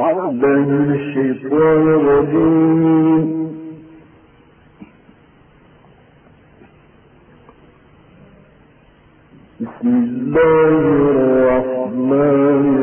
أعوذ الشيطان الرجيم. بسم الله الرحمن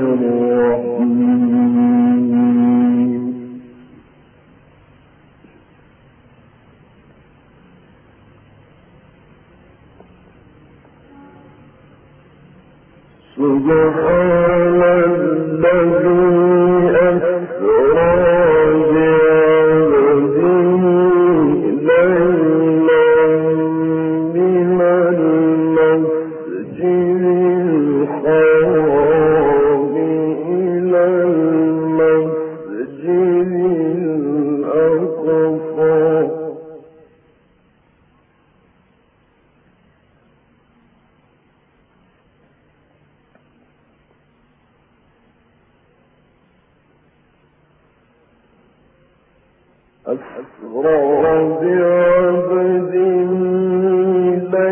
أسرى بعبد ليلا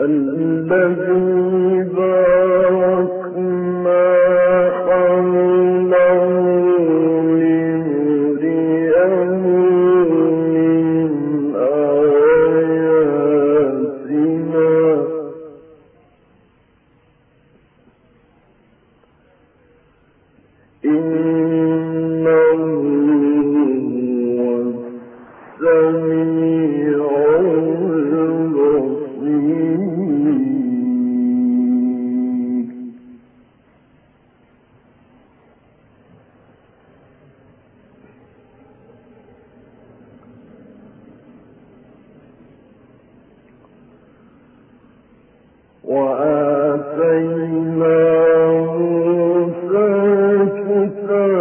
الذي بارك الكون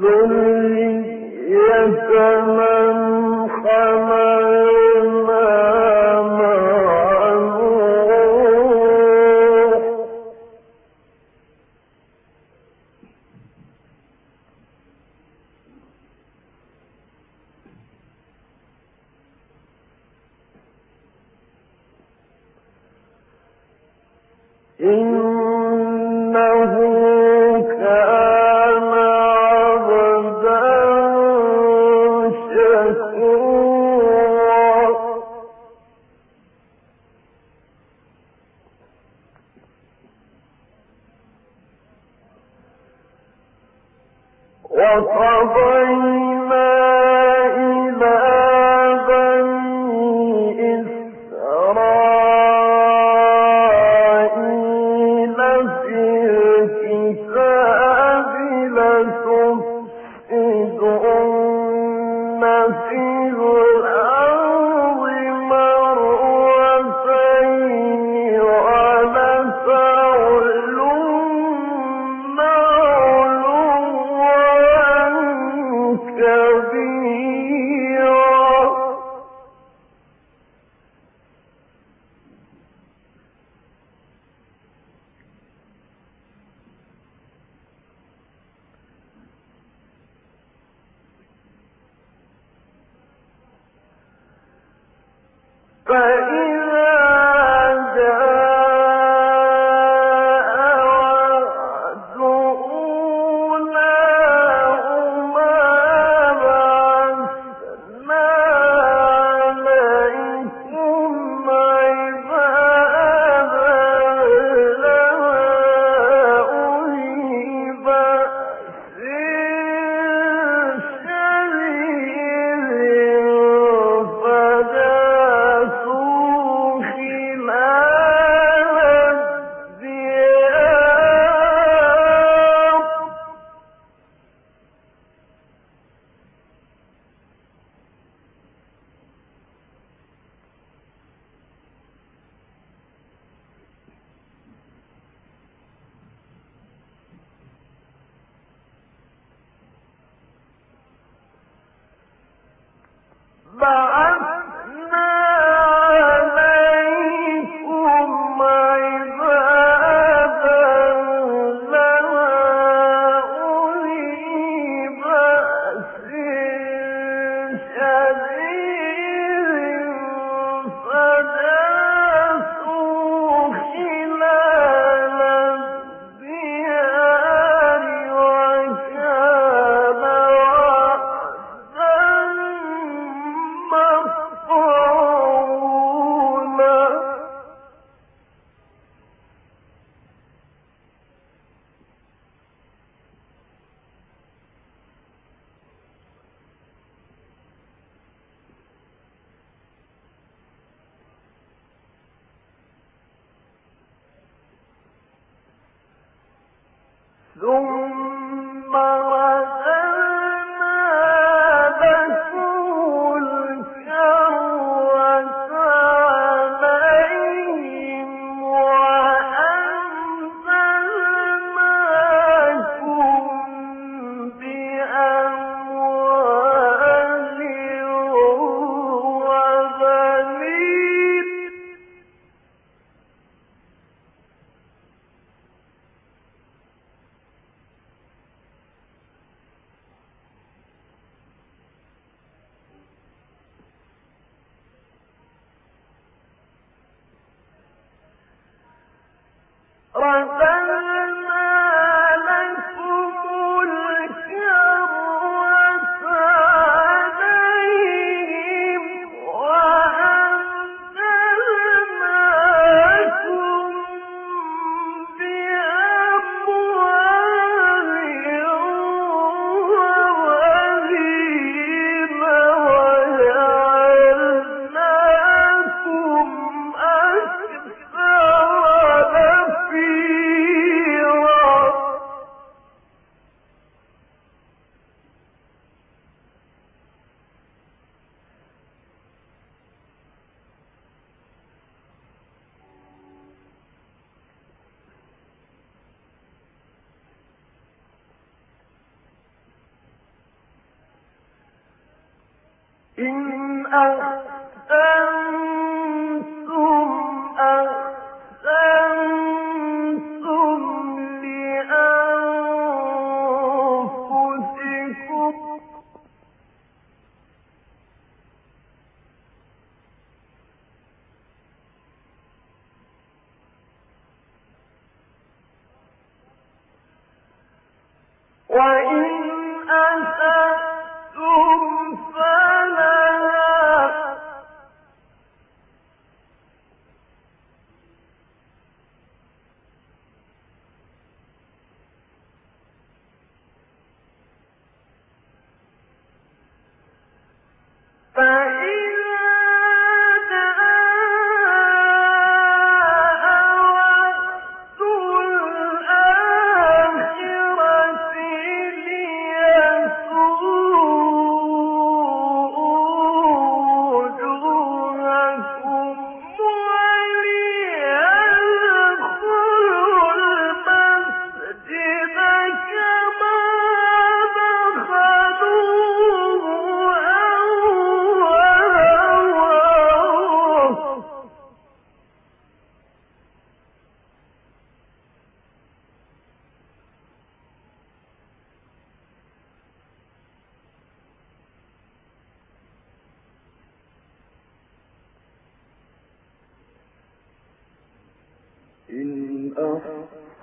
ذرية وقضينا فإن But ثم Hello إن أحسنتم الذين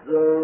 the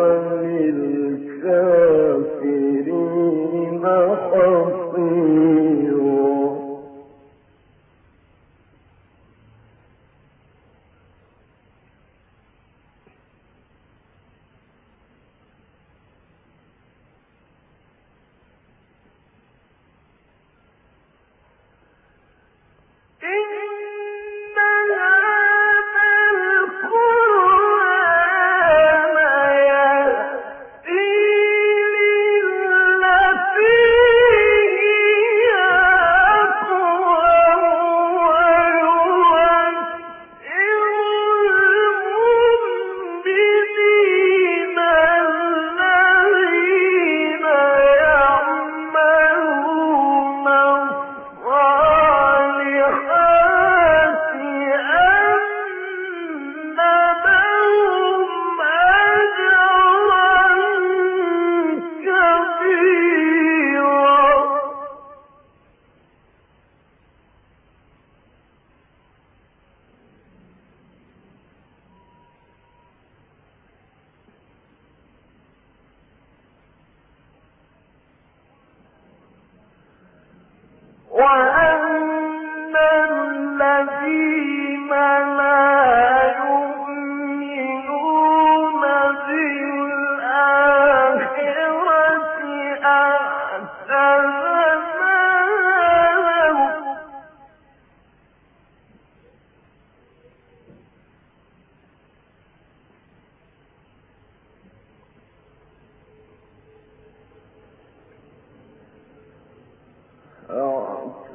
ويدعو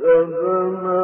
الإنسان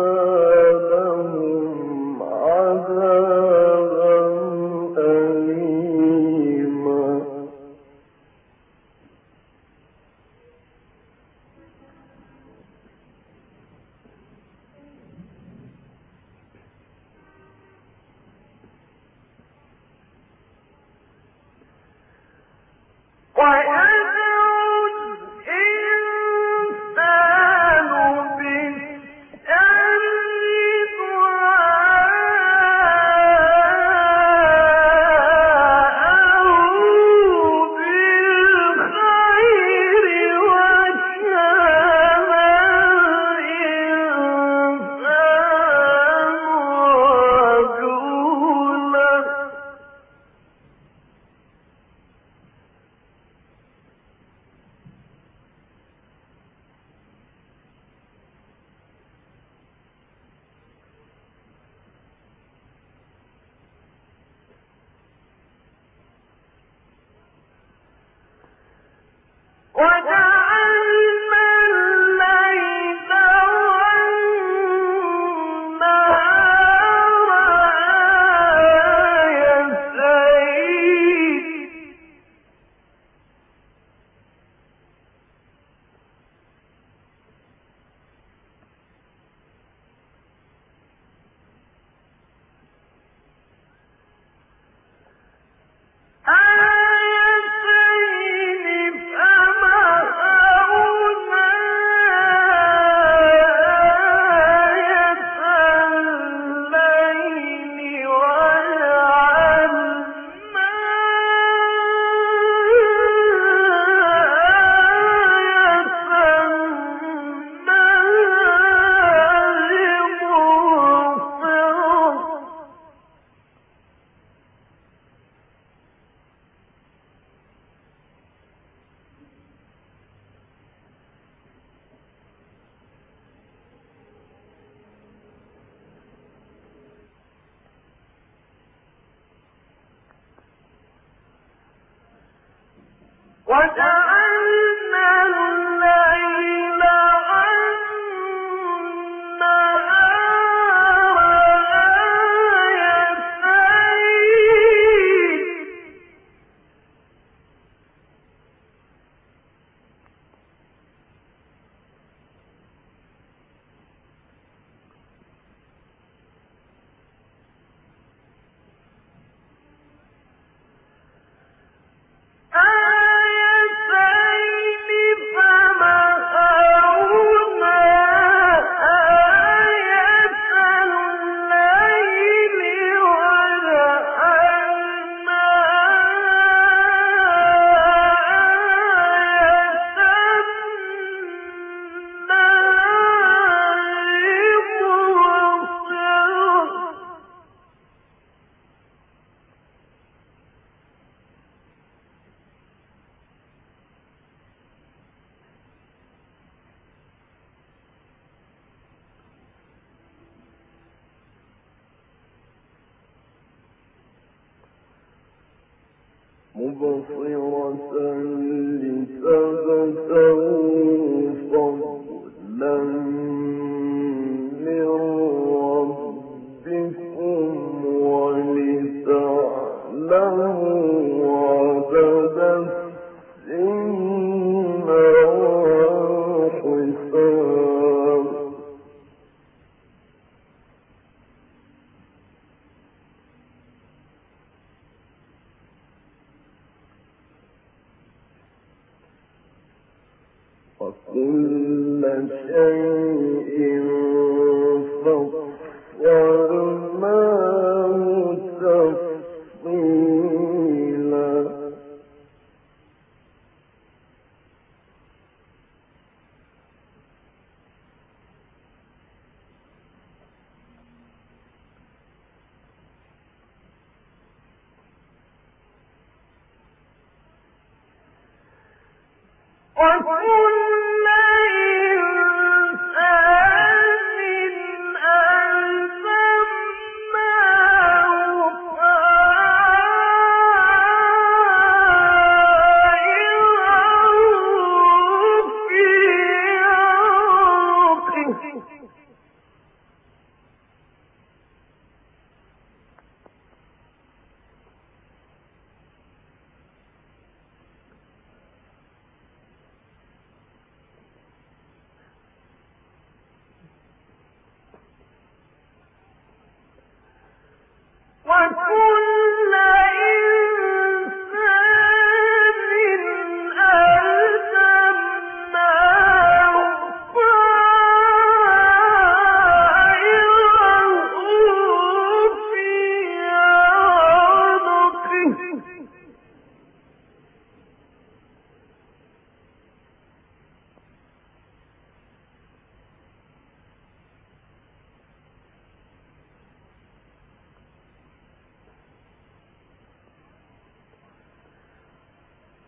وجعلنا مغفرة وكل شيء فصلناه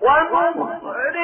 ومخرج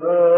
the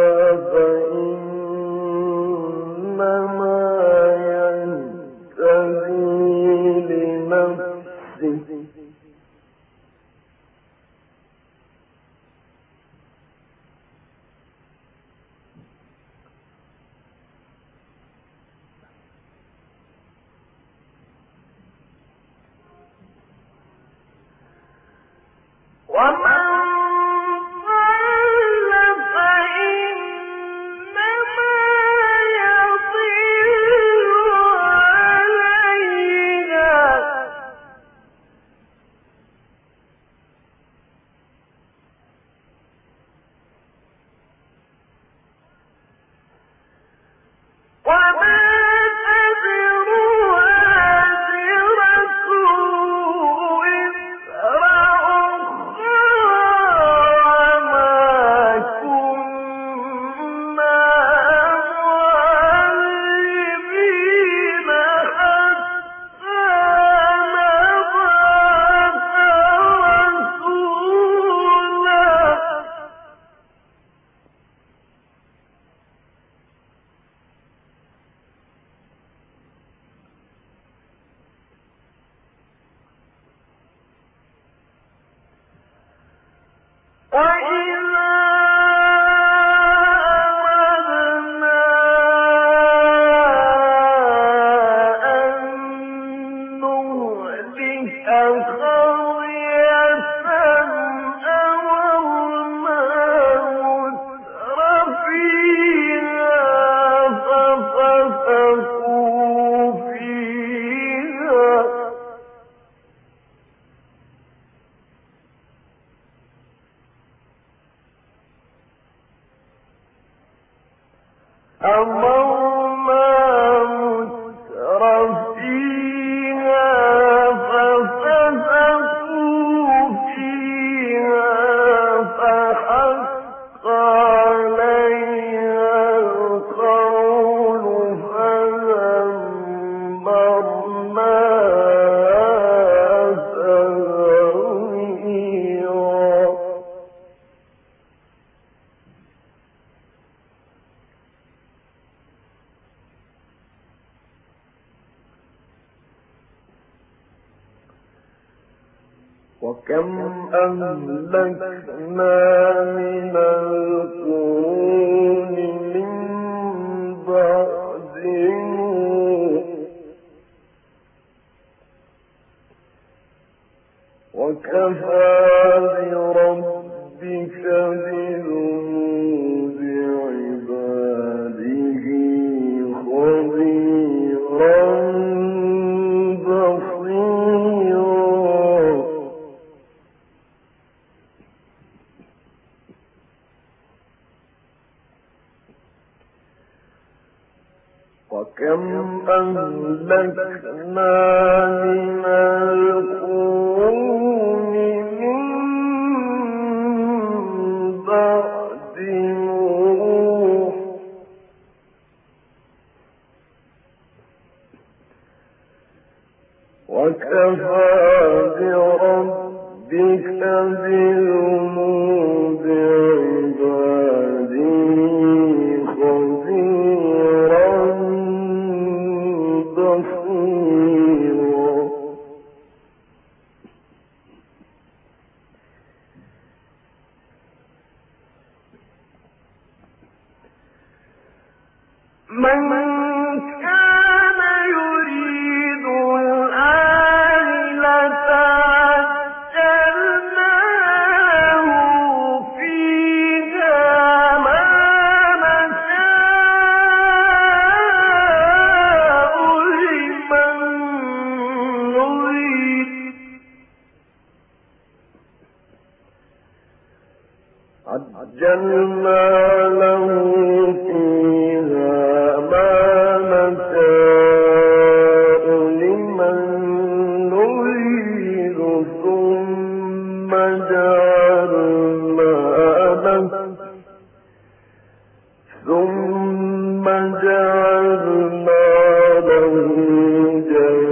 وكم أهلكنا من جهنم